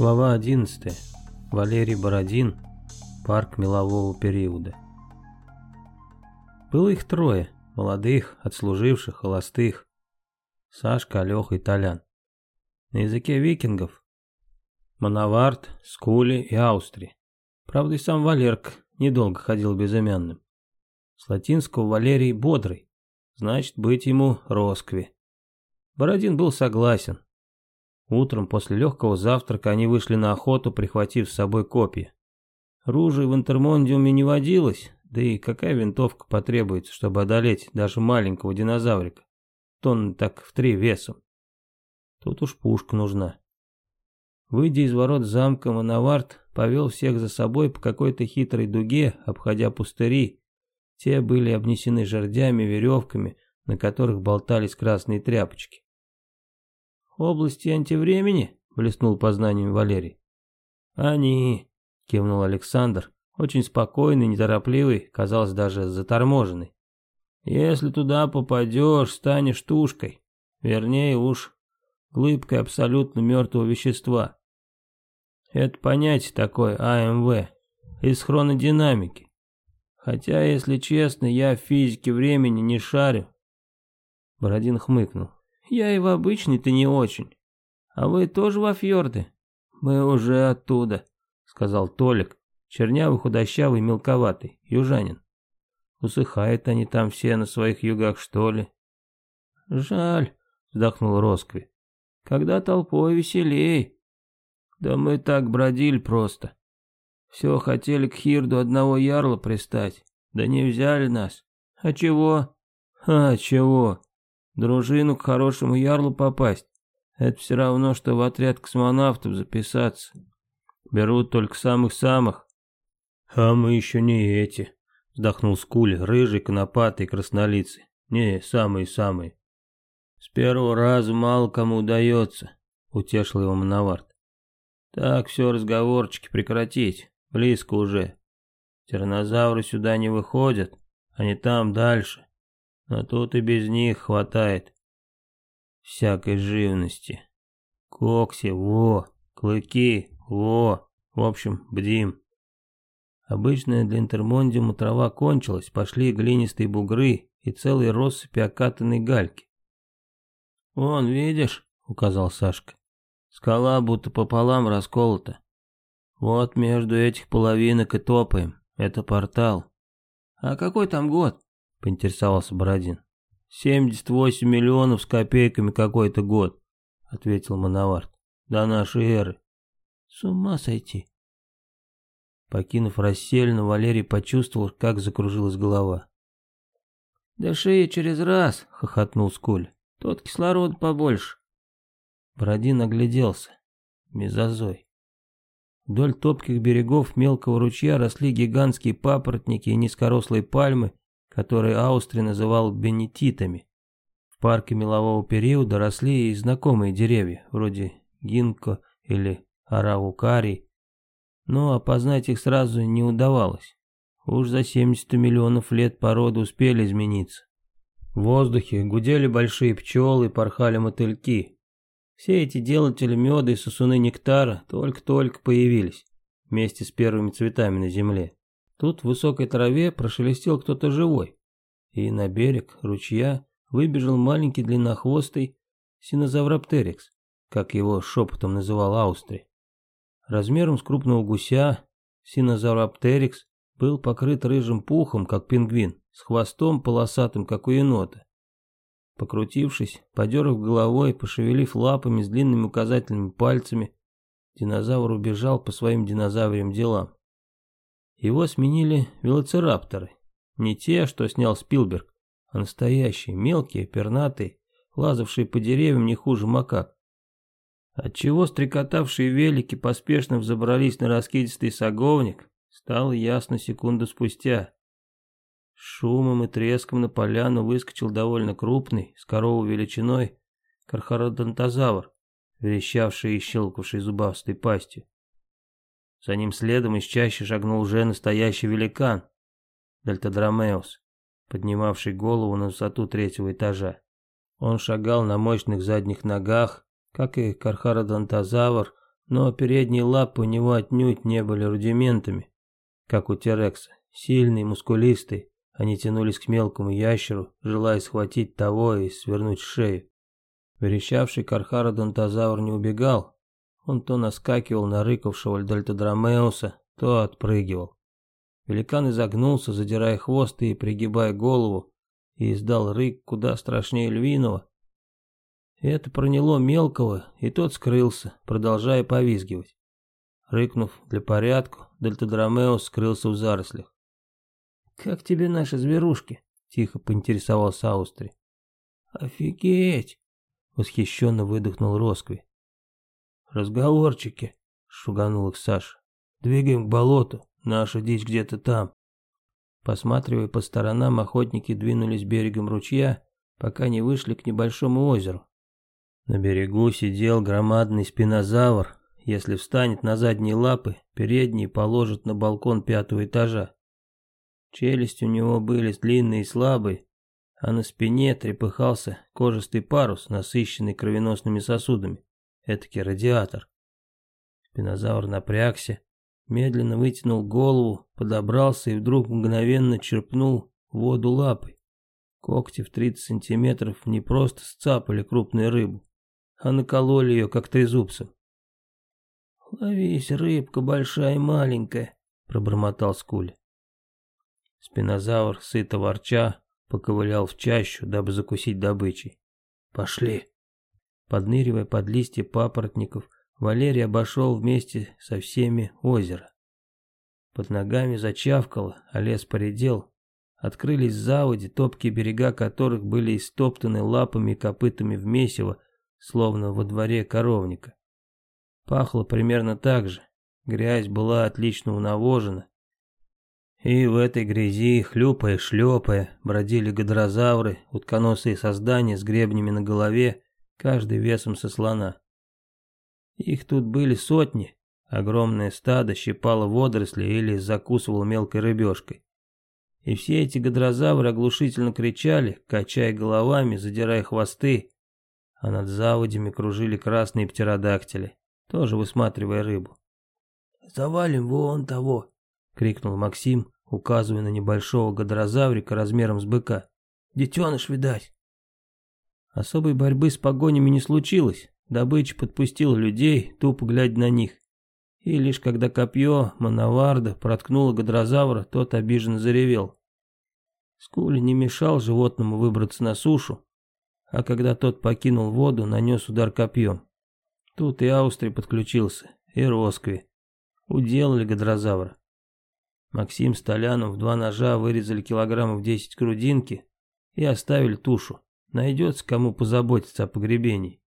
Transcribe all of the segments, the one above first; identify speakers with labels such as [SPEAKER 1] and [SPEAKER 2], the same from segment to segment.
[SPEAKER 1] Глава 11. Валерий Бородин. Парк мелового периода. Было их трое, молодых, отслуживших, холостых. Сашка, Алёха и Толян. На языке викингов. Мановарт, Скули и Аустри. Правда, и сам Валерк недолго ходил безымянным. С латинского Валерий бодрый, значит быть ему Роскви. Бородин был согласен, Утром после легкого завтрака они вышли на охоту, прихватив с собой копья. Ружей в интермондиуме не водилось, да и какая винтовка потребуется, чтобы одолеть даже маленького динозаврика? Тонн так в три весом. Тут уж пушка нужна. Выйдя из ворот замка, Мановарт повел всех за собой по какой-то хитрой дуге, обходя пустыри. Те были обнесены жердями, веревками, на которых болтались красные тряпочки области антивремени?» – блеснул познанием Валерий. «Они», – кивнул Александр, очень спокойный, неторопливый, казалось, даже заторможенный. «Если туда попадешь, станешь тушкой. Вернее уж, глыбкой абсолютно мертвого вещества. Это понятие такое АМВ, из хронодинамики. Хотя, если честно, я в физике времени не шарю». Бородин хмыкнул. Я и в обычный-то не очень. А вы тоже во фьорды? Мы уже оттуда, сказал Толик, чернявый, худощавый, мелковатый, южанин. Усыхают они там все на своих югах, что ли? Жаль, вздохнул Роскви. Когда толпой веселей. Да мы так бродили просто. Все хотели к Хирду одного ярла пристать, да не взяли нас. А чего? А чего? дружину к хорошему ярлу попасть. Это все равно, что в отряд космонавтов записаться. Берут только самых-самых. А мы еще не эти, вздохнул Скуль, рыжий, конопатый, краснолицый. Не, самые-самые. С первого раза мало кому удается, утешил его Мановарт. Так все разговорчики прекратить, близко уже. Тернозавры сюда не выходят, они там дальше а тут и без них хватает всякой живности. Кокси, во, клыки, во, в общем, бдим. Обычная для интермондиума трава кончилась, пошли глинистые бугры и целые россыпи окатанной гальки. «Вон, видишь?» — указал Сашка. «Скала будто пополам расколота. Вот между этих половинок и топаем. Это портал». «А какой там год?» — поинтересовался Бородин. «78 миллионов с копейками какой-то год», — ответил Мановарт. «До нашей эры». «С ума сойти». Покинув расселину, Валерий почувствовал, как закружилась голова. «Дыши через раз!» — хохотнул Скуль. Тот кислород побольше». Бородин огляделся. Мезозой. Вдоль топких берегов мелкого ручья росли гигантские папоротники и низкорослые пальмы, которые Аустри называл бенетитами. В парке мелового периода росли и знакомые деревья, вроде гинко или араукари, но опознать их сразу не удавалось. Уж за 70 миллионов лет породы успели измениться. В воздухе гудели большие пчелы и порхали мотыльки. Все эти делатели меда и сосуны нектара только-только появились вместе с первыми цветами на земле. Тут в высокой траве прошелестел кто-то живой. И на берег ручья выбежал маленький длиннохвостый синозавроптерикс, как его шепотом называл Аустри. Размером с крупного гуся синозавроптерикс был покрыт рыжим пухом, как пингвин, с хвостом полосатым, как у енота. Покрутившись, подерав головой, пошевелив лапами с длинными указательными пальцами, динозавр убежал по своим динозаврим делам. Его сменили велоцирапторы. Не те, что снял Спилберг, а настоящие, мелкие, пернатые, лазавшие по деревьям не хуже макак. Отчего стрекотавшие велики поспешно взобрались на раскидистый саговник, стало ясно секунду спустя. Шумом и треском на поляну выскочил довольно крупный, с корову величиной, кархародонтозавр, верещавший и щелкавший зубастой пастью. За ним следом из чаще шагнул уже настоящий великан, Дельтадромеус, поднимавший голову на высоту третьего этажа. Он шагал на мощных задних ногах, как и Кархародонтозавр, но передние лапы у него отнюдь не были рудиментами, как у Терекса. Сильный, мускулистый, они тянулись к мелкому ящеру, желая схватить того и свернуть шею. Верещавший Кархародонтозавр не убегал, он то наскакивал на рыкавшего Дромеуса, то отпрыгивал. Великан изогнулся, задирая хвост и пригибая голову, и издал рык куда страшнее львиного. Это проняло мелкого, и тот скрылся, продолжая повизгивать. Рыкнув для порядку, Дельтодромеус скрылся в зарослях. «Как тебе наши зверушки?» — тихо поинтересовался Аустри. «Офигеть!» — восхищенно выдохнул Роскви. «Разговорчики», — шуганул их Саша. «Двигаем к болоту, наша дичь где-то там». Посматривая по сторонам, охотники двинулись берегом ручья, пока не вышли к небольшому озеру. На берегу сидел громадный спинозавр. Если встанет на задние лапы, передние положит на балкон пятого этажа. Челюсть у него были длинные и слабые, а на спине трепыхался кожистый парус, насыщенный кровеносными сосудами. Этакий радиатор. Спинозавр напрягся, медленно вытянул голову, подобрался и вдруг мгновенно черпнул воду лапой. Когти в 30 сантиметров не просто сцапали крупную рыбу, а накололи ее, как трезубцем. «Ловись, рыбка большая и маленькая», — пробормотал Скуль. Спинозавр, сыто ворча, поковылял в чащу, дабы закусить добычей. «Пошли!» подныривая под листья папоротников, Валерий обошел вместе со всеми озеро. Под ногами зачавкало, а лес поредел. Открылись заводи, топкие берега которых были истоптаны лапами и копытами в месиво, словно во дворе коровника. Пахло примерно так же. Грязь была отлично унавожена. И в этой грязи, хлюпая, шлепая, бродили гадрозавры, утконосые создания с гребнями на голове, каждый весом со слона. Их тут были сотни, огромное стадо щипало водоросли или закусывало мелкой рыбешкой. И все эти гадрозавры оглушительно кричали, качая головами, задирая хвосты, а над заводями кружили красные птеродактили, тоже высматривая рыбу. «Завалим вон того!» — крикнул Максим, указывая на небольшого гадрозаврика размером с быка. «Детеныш, видать!» Особой борьбы с погонями не случилось, добыча подпустил людей, тупо глядя на них. И лишь когда копье Манаварда проткнуло гадрозавра, тот обиженно заревел. Скули не мешал животному выбраться на сушу, а когда тот покинул воду, нанес удар копьем. Тут и Аустри подключился, и Роскви. Уделали гадрозавра. Максим с в два ножа вырезали килограммов десять грудинки и оставили тушу. Найдется кому позаботиться о погребении.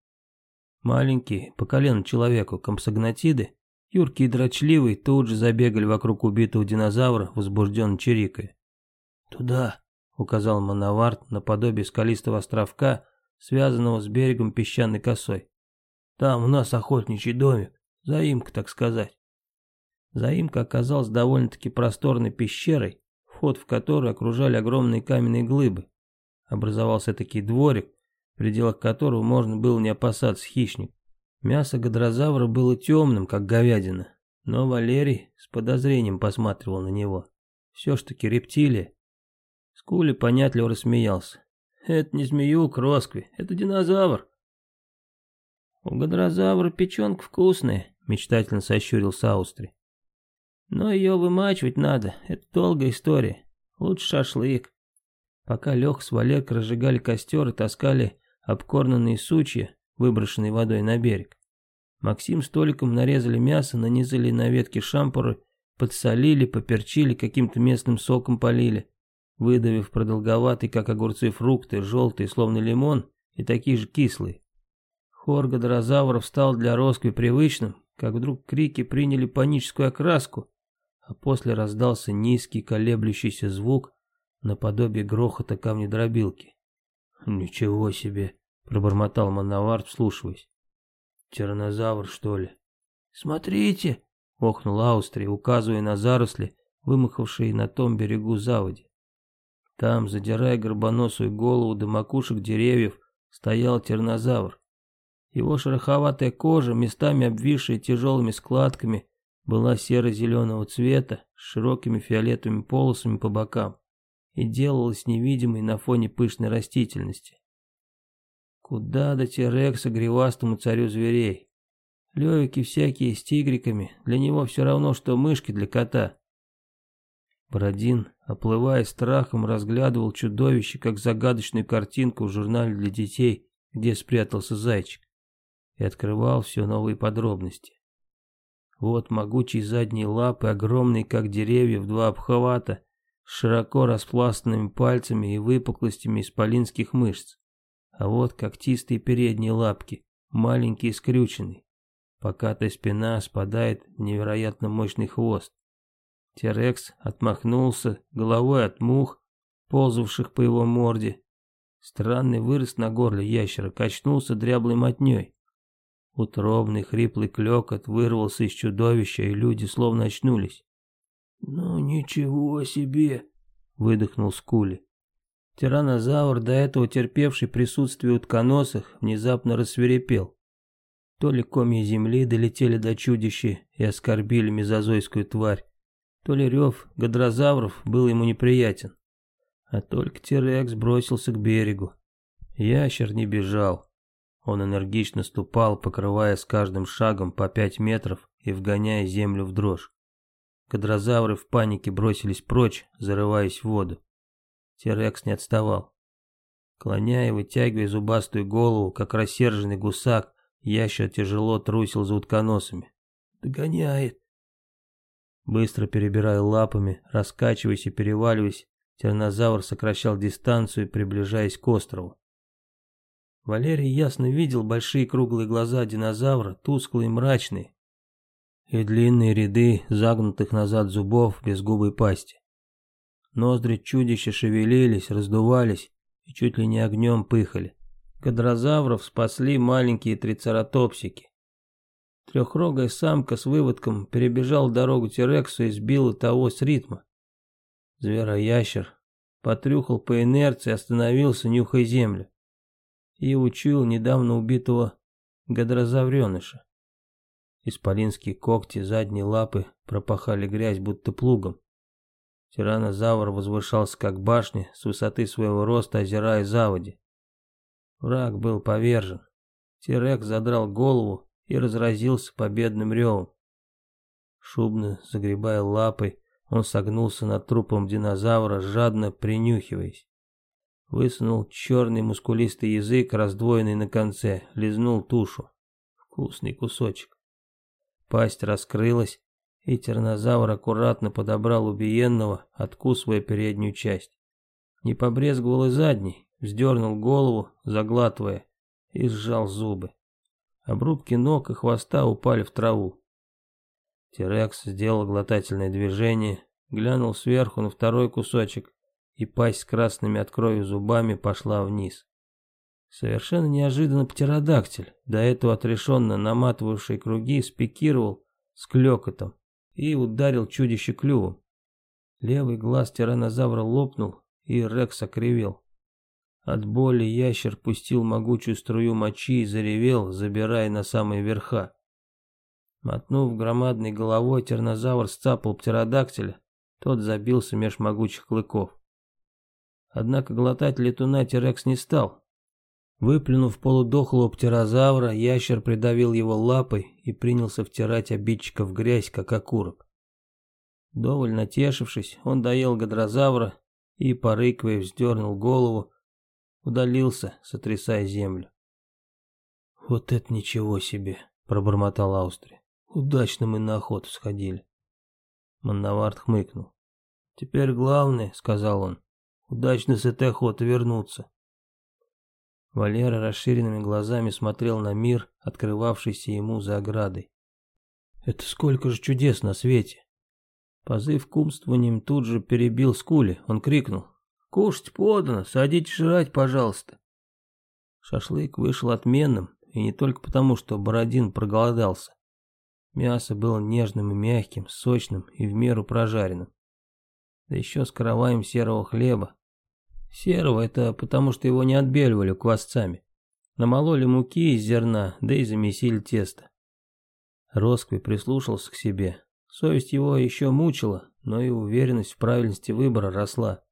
[SPEAKER 1] Маленькие, по колено человеку, компсогнатиды, юркие и дрочливые, тут же забегали вокруг убитого динозавра, возбужденно чирикая. «Туда», — указал Мановарт наподобие скалистого островка, связанного с берегом песчаной косой. «Там у нас охотничий домик, заимка, так сказать». Заимка оказалась довольно-таки просторной пещерой, вход в которую окружали огромные каменные глыбы, образовался такой дворик, в пределах которого можно было не опасаться хищник. Мясо гадрозавра было темным, как говядина, но Валерий с подозрением посматривал на него. Все ж таки рептилия. Скули понятливо рассмеялся. «Это не змеюк, Роскви, это динозавр». «У гадрозавра печенка вкусная», — мечтательно сощурился Аустри. «Но ее вымачивать надо, это долгая история. Лучше шашлык. Пока Лех с Валерк разжигали костер и таскали обкорнанные сучья, выброшенные водой на берег. Максим с Толиком нарезали мясо, нанизали на ветки шампуры, подсолили, поперчили, каким-то местным соком полили, выдавив продолговатый, как огурцы, фрукты, желтые, словно лимон, и такие же кислые. Хор гадрозавров стал для Роскви привычным, как вдруг крики приняли паническую окраску, а после раздался низкий колеблющийся звук, наподобие грохота камнедробилки. «Ничего себе!» — пробормотал Мановар, вслушиваясь. «Тиранозавр, что ли?» «Смотрите!» — охнул Аустрия, указывая на заросли, вымахавшие на том берегу заводи. Там, задирая горбоносую голову до макушек деревьев, стоял тернозавр. Его шероховатая кожа, местами обвисшая тяжелыми складками, была серо-зеленого цвета с широкими фиолетовыми полосами по бокам и делалась невидимой на фоне пышной растительности. Куда до Терекса гривастому царю зверей? Левики всякие с тигриками, для него все равно, что мышки для кота. Бородин, оплывая страхом, разглядывал чудовище, как загадочную картинку в журнале для детей, где спрятался зайчик, и открывал все новые подробности. Вот могучие задние лапы, огромные, как деревья, в два обхвата, широко распластанными пальцами и выпуклостями исполинских мышц. А вот когтистые передние лапки, маленькие и скрюченные. Покатая спина спадает в невероятно мощный хвост. Терекс отмахнулся головой от мух, ползавших по его морде. Странный вырос на горле ящера, качнулся дряблой мотней. Утробный хриплый клекот вырвался из чудовища, и люди словно очнулись. «Ну ничего себе!» — выдохнул Скули. Тиранозавр, до этого терпевший присутствие утконосых, внезапно рассверепел. То ли комья земли долетели до чудища и оскорбили мезозойскую тварь, то ли рев гадрозавров был ему неприятен. А только Терекс бросился к берегу. Ящер не бежал. Он энергично ступал, покрывая с каждым шагом по пять метров и вгоняя землю в дрожь. Кадрозавры в панике бросились прочь, зарываясь в воду. Терекс не отставал. Клоняя и вытягивая зубастую голову, как рассерженный гусак, ящер тяжело трусил за утконосами. «Догоняет!» Быстро перебирая лапами, раскачиваясь и переваливаясь, тернозавр сокращал дистанцию, приближаясь к острову. Валерий ясно видел большие круглые глаза динозавра, тусклые и мрачные, и длинные ряды загнутых назад зубов без губы пасти. Ноздри чудища шевелились, раздувались и чуть ли не огнем пыхали. Кадрозавров спасли маленькие трицератопсики. Трехрогая самка с выводком перебежал дорогу Терексу и сбила того с ритма. Звероящер потрюхал по инерции, остановился, нюхая землю. И учуял недавно убитого гадрозавреныша. Исполинские когти, задние лапы пропахали грязь будто плугом. Тиранозавр возвышался как башня, с высоты своего роста озирая заводи. Враг был повержен. Тирек задрал голову и разразился победным ревом. Шубно загребая лапой, он согнулся над трупом динозавра, жадно принюхиваясь. Высунул черный мускулистый язык, раздвоенный на конце, лизнул тушу. Вкусный кусочек. Пасть раскрылась, и тернозавр аккуратно подобрал убиенного, откусывая переднюю часть. Не побрезговал и задний, вздернул голову, заглатывая, и сжал зубы. Обрубки ног и хвоста упали в траву. Терекс сделал глотательное движение, глянул сверху на второй кусочек, и пасть с красными от крови зубами пошла вниз. Совершенно неожиданно птеродактиль, до этого отрешенно наматывавший круги, спикировал с клёкотом и ударил чудище клювом. Левый глаз тиранозавра лопнул, и Рекс окривел. От боли ящер пустил могучую струю мочи и заревел, забирая на самые верха. Мотнув громадной головой, тиранозавр сцапал птеродактиля, тот забился меж могучих клыков. Однако глотать летуна Терекс не стал, Выплюнув полудохлого птерозавра, ящер придавил его лапой и принялся втирать обидчика в грязь, как окурок. Довольно тешившись, он доел гадрозавра и, порыквая, вздернул голову, удалился, сотрясая землю. «Вот это ничего себе!» — пробормотал Аустри. «Удачно мы на охоту сходили». Манновард хмыкнул. «Теперь главное, — сказал он, — удачно с этой охоты вернуться. Валера расширенными глазами смотрел на мир, открывавшийся ему за оградой. «Это сколько же чудес на свете!» Позыв к умствованиям тут же перебил скули. Он крикнул. «Кушать подано, садитесь жрать, пожалуйста!» Шашлык вышел отменным, и не только потому, что Бородин проголодался. Мясо было нежным и мягким, сочным и в меру прожаренным. Да еще с караваем серого хлеба, Серого это потому, что его не отбеливали квасцами. Намололи муки из зерна, да и замесили тесто. Роскви прислушался к себе. Совесть его еще мучила, но и уверенность в правильности выбора росла.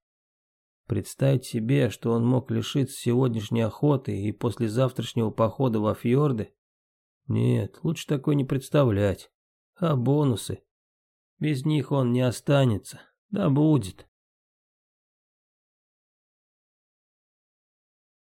[SPEAKER 1] Представить себе, что он мог лишиться сегодняшней охоты и после завтрашнего похода во фьорды? Нет, лучше такое не представлять. А бонусы? Без них он не останется. Да будет.